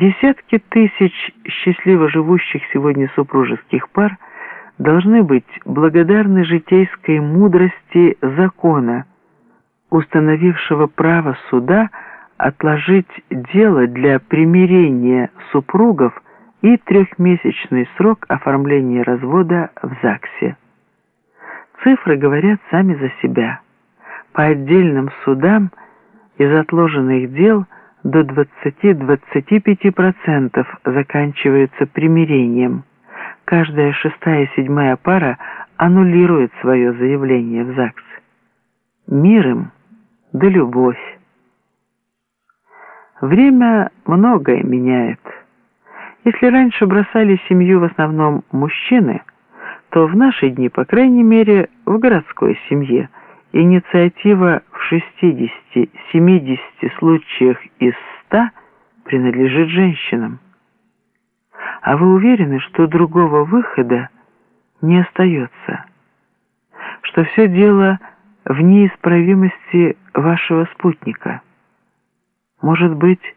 Десятки тысяч счастливо живущих сегодня супружеских пар должны быть благодарны житейской мудрости закона, установившего право суда отложить дело для примирения супругов и трехмесячный срок оформления развода в ЗАГСе. Цифры говорят сами за себя. По отдельным судам из отложенных дел – до 20-25% заканчивается примирением. Каждая шестая и седьмая пара аннулирует свое заявление в ЗАГС. Мир им да любовь. Время многое меняет. Если раньше бросали семью в основном мужчины, то в наши дни, по крайней мере, в городской семье – Инициатива в 60-70 случаях из 100 принадлежит женщинам. А вы уверены, что другого выхода не остается? Что все дело в неисправимости вашего спутника? Может быть,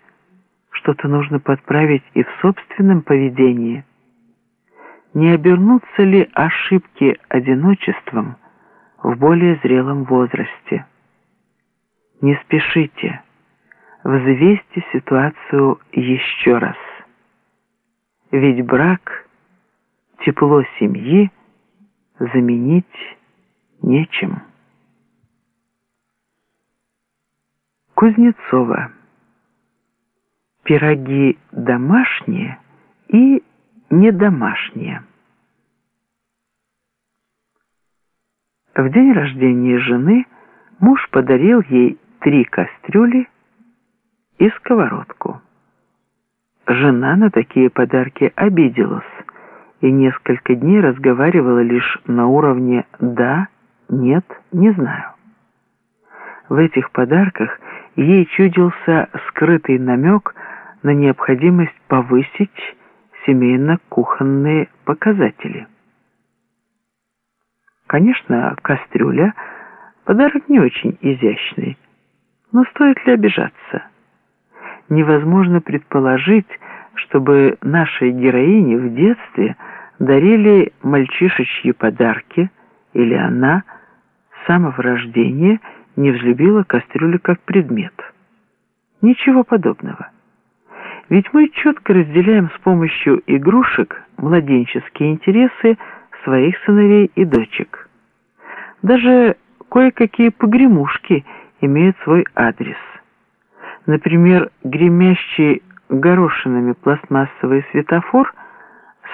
что-то нужно подправить и в собственном поведении? Не обернутся ли ошибки одиночеством – в более зрелом возрасте. Не спешите, взвесьте ситуацию еще раз. Ведь брак, тепло семьи заменить нечем. Кузнецова. Пироги домашние и недомашние. В день рождения жены муж подарил ей три кастрюли и сковородку. Жена на такие подарки обиделась и несколько дней разговаривала лишь на уровне «да», «нет», «не знаю». В этих подарках ей чудился скрытый намек на необходимость повысить семейно-кухонные показатели. Конечно, кастрюля – подарок не очень изящный. Но стоит ли обижаться? Невозможно предположить, чтобы нашей героине в детстве дарили мальчишечьи подарки, или она с самого рождения не взлюбила кастрюлю как предмет. Ничего подобного. Ведь мы четко разделяем с помощью игрушек младенческие интересы своих сыновей и дочек. Даже кое-какие погремушки имеют свой адрес. Например, гремящий горошинами пластмассовый светофор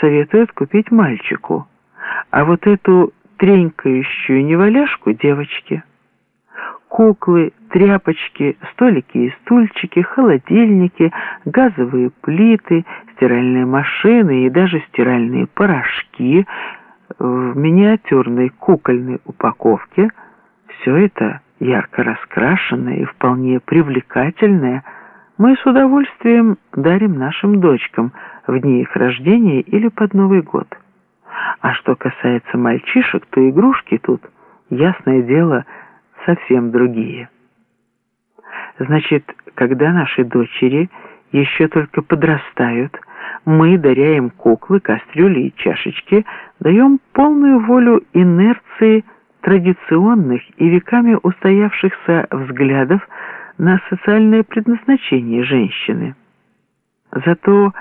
советуют купить мальчику, а вот эту тренькающую неваляшку девочке. Куклы, тряпочки, столики и стульчики, холодильники, газовые плиты, стиральные машины и даже стиральные порошки – в миниатюрной кукольной упаковке все это ярко раскрашенное и вполне привлекательное мы с удовольствием дарим нашим дочкам в дни их рождения или под Новый год. А что касается мальчишек, то игрушки тут, ясное дело, совсем другие. Значит, когда наши дочери еще только подрастают, мы даря им куклы, кастрюли и чашечки, даем полную волю инерции традиционных и веками устоявшихся взглядов на социальное предназначение женщины. Зато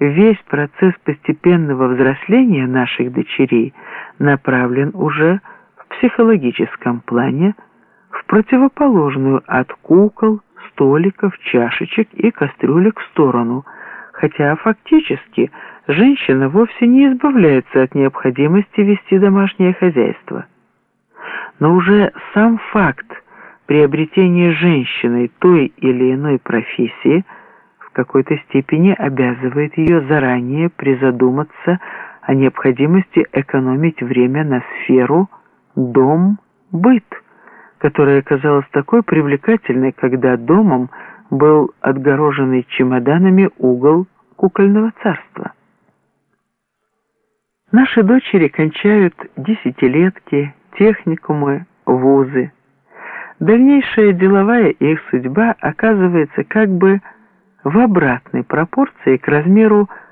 весь процесс постепенного взросления наших дочерей направлен уже в психологическом плане в противоположную от кукол, столиков, чашечек и кастрюлек сторону – хотя фактически женщина вовсе не избавляется от необходимости вести домашнее хозяйство. Но уже сам факт приобретения женщиной той или иной профессии в какой-то степени обязывает ее заранее призадуматься о необходимости экономить время на сферу «дом», «быт», которая казалась такой привлекательной, когда домом – был отгороженный чемоданами угол кукольного царства. Наши дочери кончают десятилетки, техникумы, вузы. Дальнейшая деловая их судьба оказывается как бы в обратной пропорции к размеру